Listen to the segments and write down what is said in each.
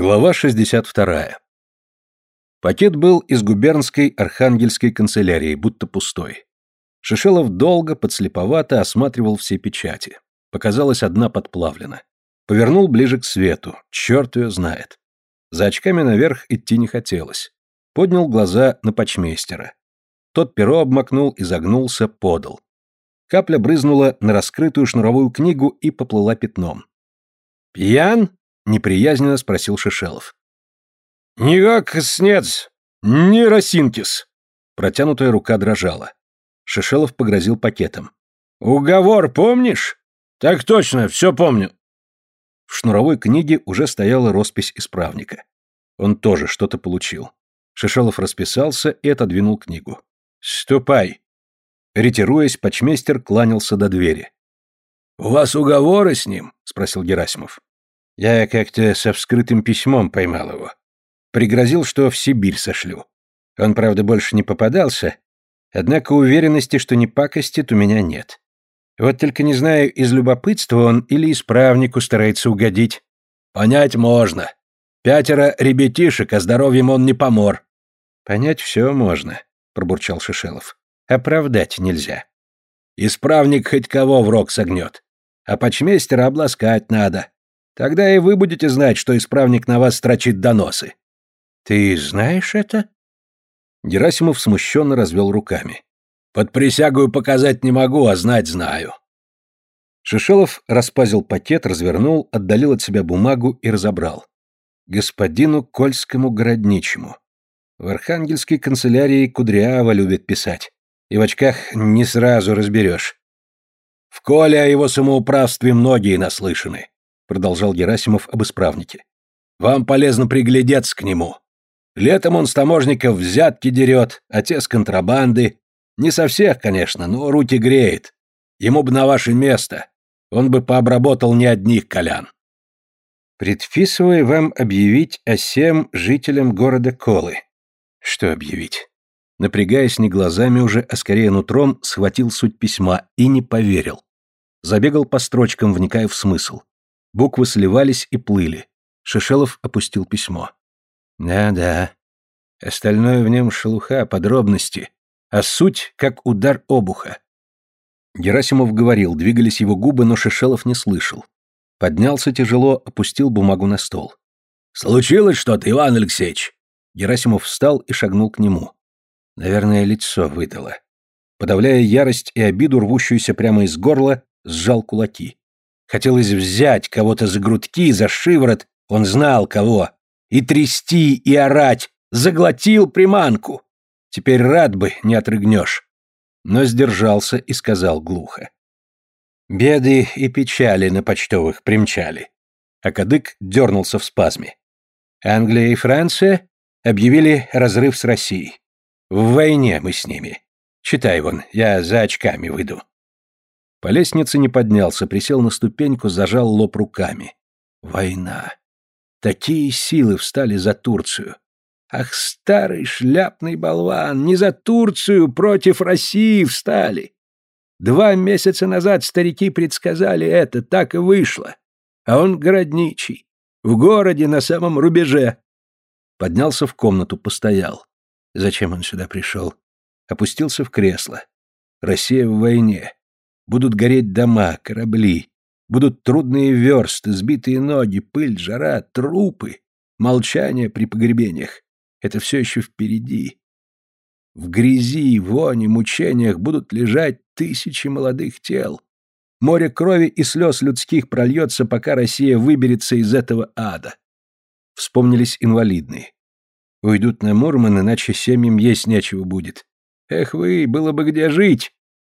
Глава 62. Пакет был из губернской архангельской канцелярии, будто пустой. Шишелов долго, подслеповато осматривал все печати. Показалась одна подплавлена. Повернул ближе к свету, черт ее знает. За очками наверх идти не хотелось. Поднял глаза на почмейстера. Тот перо обмакнул, изогнулся, подал. Капля брызнула на раскрытую шнуровую книгу и поплыла пятном. «Пьян?» Неприязненно спросил Шишелов. «Никак снец, не росинкис!» Протянутая рука дрожала. Шишелов погрозил пакетом. «Уговор помнишь?» «Так точно, все помню». В шнуровой книге уже стояла роспись исправника. Он тоже что-то получил. Шишелов расписался и отодвинул книгу. «Ступай!» Ретируясь, почмейстер кланялся до двери. «У вас уговоры с ним?» — спросил Герасимов. Я как-то со вскрытым письмом поймал его. Пригрозил, что в Сибирь сошлю. Он, правда, больше не попадался, однако уверенности, что не пакостит, у меня нет. Вот только не знаю, из любопытства он или исправнику старается угодить. Понять можно. Пятеро ребятишек, а здоровьем он не помор. Понять все можно, пробурчал Шишелов. Оправдать нельзя. Исправник хоть кого в рог согнет. А почмейстера обласкать надо. Тогда и вы будете знать, что исправник на вас строчит доносы. Ты знаешь это? Герасимов смущенно развел руками. Под присягую показать не могу, а знать знаю. Шишелов распазил пакет, развернул, отдалил от себя бумагу и разобрал. Господину Кольскому городничему. В архангельской канцелярии Кудрява любит писать. И в очках не сразу разберешь. В Коле о его самоуправстве многие наслышаны продолжал Герасимов об исправнике. Вам полезно приглядеться к нему. Летом он с таможников взятки дерет, а те с контрабанды. Не со всех, конечно, но руки греет. Ему бы на ваше место. Он бы пообработал не одних колян. Предписываю вам объявить о сем жителям города Колы. Что объявить? Напрягаясь не глазами уже, а скорее нутром, схватил суть письма и не поверил. Забегал по строчкам, вникая в смысл. Буквы сливались и плыли. Шишелов опустил письмо. Да-да. Остальное в нем шелуха, подробности. А суть как удар обуха. Герасимов говорил, двигались его губы, но Шишелов не слышал. Поднялся тяжело, опустил бумагу на стол. «Случилось что-то, Иван Алексеевич?» Герасимов встал и шагнул к нему. Наверное, лицо выдало. Подавляя ярость и обиду, рвущуюся прямо из горла, сжал кулаки. Хотелось взять кого-то за грудки, за шиворот, он знал кого, и трясти, и орать, заглотил приманку. Теперь рад бы, не отрыгнешь. Но сдержался и сказал глухо. Беды и печали на почтовых примчали. А кадык дернулся в спазме. Англия и Франция объявили разрыв с Россией. В войне мы с ними. Читай вон, я за очками выйду. По лестнице не поднялся, присел на ступеньку, зажал лоб руками. Война. Такие силы встали за Турцию. Ах, старый шляпный болван, не за Турцию, против России встали. Два месяца назад старики предсказали это, так и вышло. А он городничий, в городе на самом рубеже. Поднялся в комнату, постоял. Зачем он сюда пришел? Опустился в кресло. Россия в войне. Будут гореть дома, корабли. Будут трудные версты, сбитые ноги, пыль, жара, трупы. Молчание при погребениях. Это все еще впереди. В грязи, воне, мучениях будут лежать тысячи молодых тел. Море крови и слез людских прольется, пока Россия выберется из этого ада. Вспомнились инвалидные. Уйдут на Мурман, иначе семьям есть нечего будет. Эх вы, было бы где жить.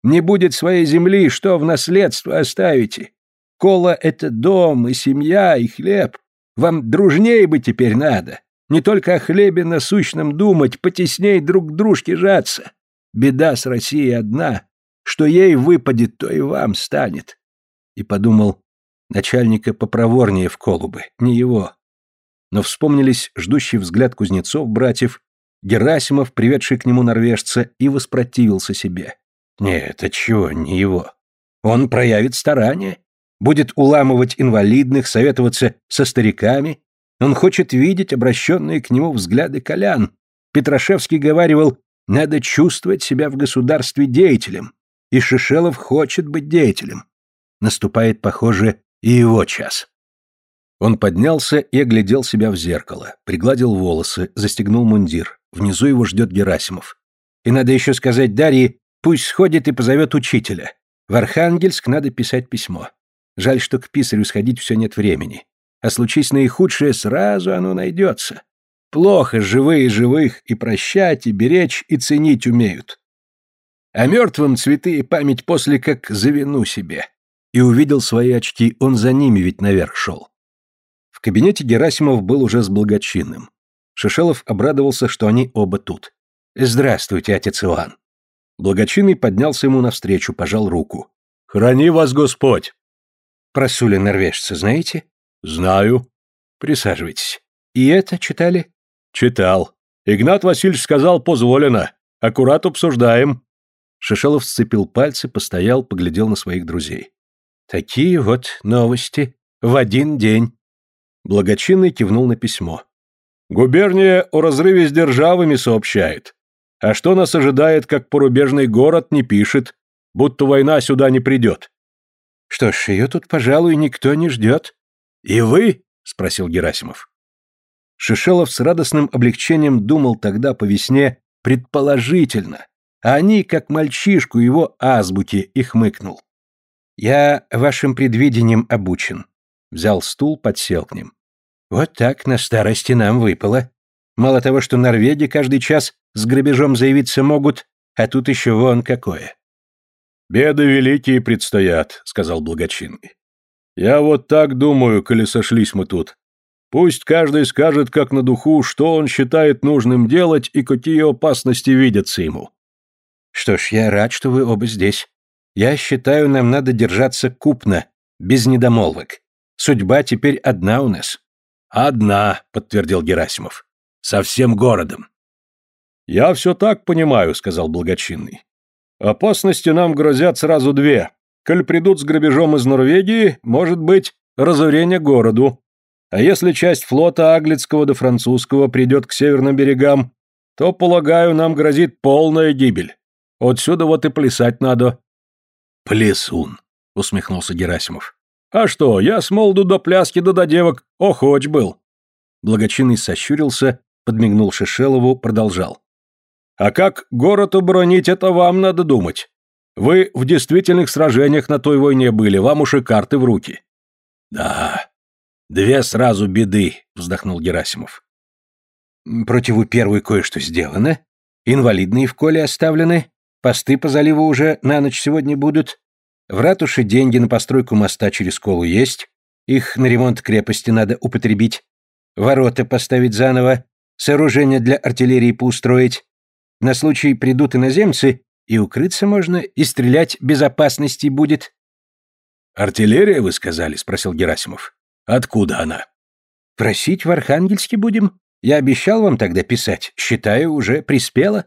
Не будет своей земли, что в наследство оставите? Кола — это дом и семья, и хлеб. Вам дружнее бы теперь надо. Не только о хлебе насущном думать, потесней друг к дружке жаться. Беда с Россией одна. Что ей выпадет, то и вам станет. И подумал, начальника попроворнее в колубы, не его. Но вспомнились ждущий взгляд кузнецов, братьев, Герасимов, приведший к нему норвежца, и воспротивился себе. Нет, чего, не его. Он проявит старание, будет уламывать инвалидных, советоваться со стариками, Он хочет видеть обращенные к нему взгляды колян. Петрашевский говаривал, надо чувствовать себя в государстве деятелем. И Шишелов хочет быть деятелем. Наступает, похоже, и его час. Он поднялся и оглядел себя в зеркало, пригладил волосы, застегнул мундир. Внизу его ждет Герасимов. И надо еще сказать Дарье, пусть сходит и позовет учителя. В Архангельск надо писать письмо. Жаль, что к писарю сходить все нет времени. А случись наихудшее, сразу оно найдется. Плохо живые живых и прощать, и беречь, и ценить умеют. А мертвым цветы и память после как за вину себе. И увидел свои очки, он за ними ведь наверх шел. В кабинете Герасимов был уже с благочинным. Шишелов обрадовался, что они оба тут. «Здравствуйте, отец Иоанн». Благочинный поднялся ему навстречу, пожал руку. «Храни вас Господь!» «Про Суля норвежца знаете?» «Знаю». «Присаживайтесь. И это читали?» «Читал. Игнат Васильевич сказал, позволено. Аккурат обсуждаем». Шишелов сцепил пальцы, постоял, поглядел на своих друзей. «Такие вот новости. В один день. Благочинный кивнул на письмо. «Губерния о разрыве с державами сообщает. А что нас ожидает, как порубежный город, не пишет, будто война сюда не придет». «Что ж, ее тут, пожалуй, никто не ждет». «И вы?» — спросил Герасимов. Шишелов с радостным облегчением думал тогда по весне предположительно, а они, как мальчишку его азбуки, и хмыкнул. «Я вашим предвидением обучен». Взял стул, подсел к ним. Вот так на старости нам выпало. Мало того, что Норвеги каждый час с грабежом заявиться могут, а тут еще вон какое. «Беды великие предстоят», — сказал благочинный. «Я вот так думаю, коли сошлись мы тут. Пусть каждый скажет, как на духу, что он считает нужным делать и какие опасности видятся ему». «Что ж, я рад, что вы оба здесь. Я считаю, нам надо держаться купно, без недомолвок. Судьба теперь одна у нас. «Одна», — подтвердил Герасимов. «Со всем городом». «Я все так понимаю», — сказал благочинный. «Опасности нам грозят сразу две. Коль придут с грабежом из Норвегии, может быть, разорение городу. А если часть флота Аглицкого до французского придет к северным берегам, то, полагаю, нам грозит полная гибель. Отсюда вот и плясать надо». «Плесун», — усмехнулся Герасимов. А что, я с молоду до пляски да до девок охоч был. Благочинный сощурился, подмигнул Шишелову, продолжал. А как город оборонить, это вам надо думать. Вы в действительных сражениях на той войне были, вам уж и карты в руки. Да, две сразу беды, вздохнул Герасимов. Противу первой кое-что сделано. Инвалидные в коле оставлены. Посты по заливу уже на ночь сегодня будут. В ратуше деньги на постройку моста через Колу есть, их на ремонт крепости надо употребить, ворота поставить заново, сооружения для артиллерии поустроить. На случай придут иноземцы, и укрыться можно, и стрелять безопасности будет. «Артиллерия, вы сказали?» — спросил Герасимов. «Откуда она?» «Просить в Архангельске будем. Я обещал вам тогда писать. Считаю, уже приспело».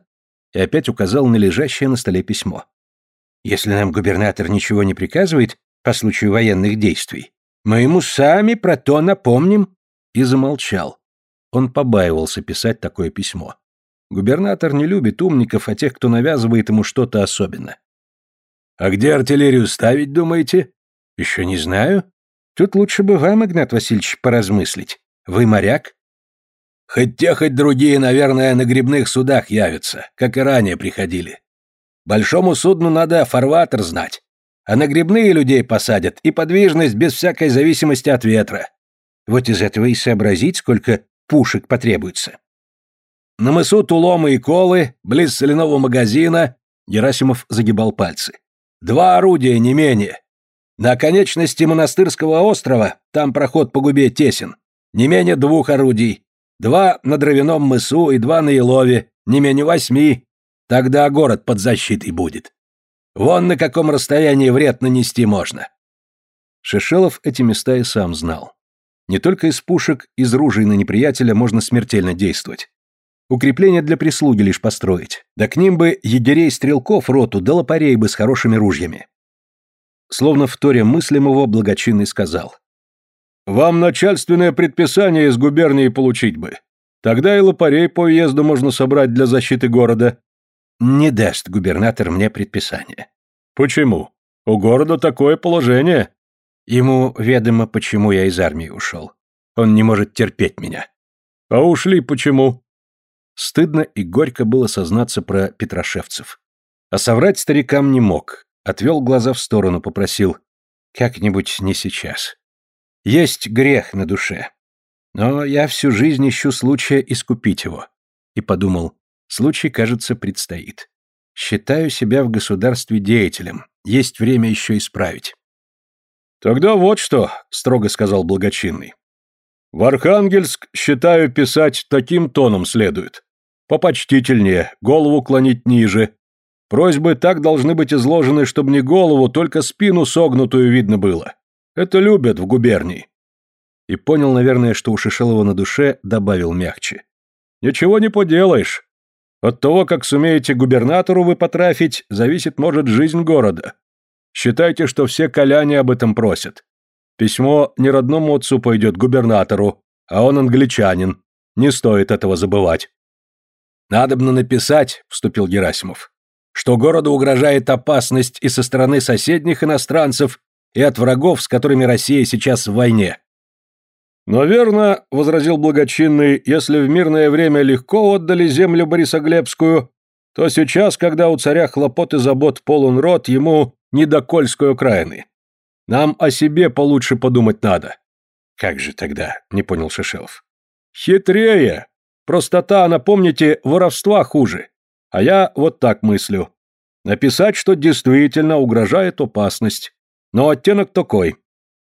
И опять указал на лежащее на столе письмо. Если нам губернатор ничего не приказывает по случаю военных действий, мы ему сами про то напомним». И замолчал. Он побаивался писать такое письмо. Губернатор не любит умников, а тех, кто навязывает ему что-то особенно. «А где артиллерию ставить, думаете?» «Еще не знаю. Тут лучше бы вам, Игнат Васильевич, поразмыслить. Вы моряк?» «Хоть те, хоть другие, наверное, на грибных судах явятся, как и ранее приходили. Большому судну надо фарватер знать. А на грибные людей посадят и подвижность без всякой зависимости от ветра. Вот из этого и сообразить, сколько пушек потребуется. На мысу Туломы и Колы, близ соляного магазина, Герасимов загибал пальцы. Два орудия, не менее. На конечности монастырского острова, там проход по губе тесен, не менее двух орудий. Два на Дровяном мысу и два на Елове, не менее восьми. Тогда город под защитой будет. Вон на каком расстоянии вред нанести можно. Шишелов эти места и сам знал. Не только из пушек, из ружей на неприятеля можно смертельно действовать. Укрепления для прислуги лишь построить. Да к ним бы егерей-стрелков роту, да лопарей бы с хорошими ружьями. Словно в торе мыслям его благочинный сказал. вам начальственное предписание из губернии получить бы. Тогда и лопарей по уезду можно собрать для защиты города. Не даст губернатор мне предписание. Почему? У города такое положение. Ему ведомо, почему я из армии ушел. Он не может терпеть меня. А ушли почему? Стыдно и горько было сознаться про Петрошевцев. А соврать старикам не мог. Отвел глаза в сторону, попросил. Как-нибудь не сейчас. Есть грех на душе. Но я всю жизнь ищу случая искупить его. И подумал, случай, кажется, предстоит. Считаю себя в государстве деятелем. Есть время еще исправить. Тогда вот что, строго сказал благочинный. В Архангельск, считаю, писать таким тоном следует. Попочтительнее, голову клонить ниже. Просьбы так должны быть изложены, чтобы не голову, только спину согнутую видно было. Это любят в губернии. И понял, наверное, что у Шишелова на душе добавил мягче. Ничего не поделаешь. От того, как сумеете губернатору вы потрафить, зависит, может, жизнь города. Считайте, что все коляне об этом просят. Письмо не родному отцу пойдет губернатору, а он англичанин. Не стоит этого забывать. «Надобно написать», — вступил Герасимов, «что городу угрожает опасность и со стороны соседних иностранцев, и от врагов, с которыми Россия сейчас в войне». «Наверно», — возразил благочинный, «если в мирное время легко отдали землю Борисоглебскую, то сейчас, когда у царя хлопот и забот полон рот, ему не до Кольской окраины. Нам о себе получше подумать надо». «Как же тогда?» — не понял Шишелов. «Хитрее. Простота, напомните, воровства хуже. А я вот так мыслю. Написать, что действительно угрожает опасность. Но оттенок такой.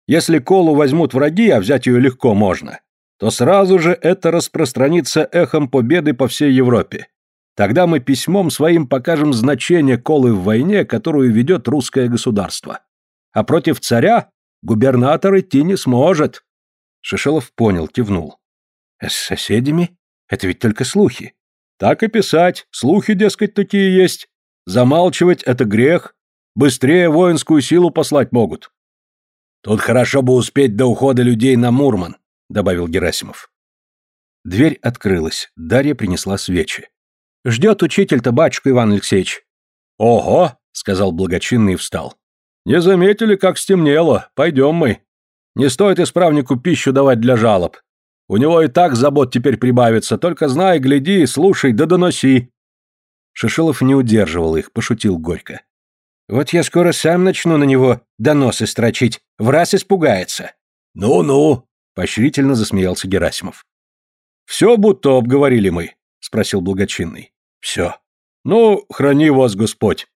Если колу возьмут враги, а взять ее легко можно, то сразу же это распространится эхом победы по всей Европе. Тогда мы письмом своим покажем значение колы в войне, которую ведет русское государство. А против царя губернатор идти не сможет. Шишелов понял, кивнул. С соседями? Это ведь только слухи. Так и писать. Слухи, дескать, такие есть. Замалчивать — это грех. Быстрее воинскую силу послать могут. Тут хорошо бы успеть до ухода людей на Мурман, добавил Герасимов. Дверь открылась. Дарья принесла свечи. Ждет учитель-то батюшка Иван Алексеевич. Ого, сказал благочинный и встал. Не заметили, как стемнело. Пойдем мы. Не стоит исправнику пищу давать для жалоб. У него и так забот теперь прибавится, только знай, гляди, слушай, да доноси. Шишилов не удерживал их, пошутил горько. Вот я скоро сам начну на него доносы строчить, в раз испугается. Ну-ну, поощрительно засмеялся Герасимов. Все будто обговорили мы, спросил благочинный. Все. Ну, храни вас Господь.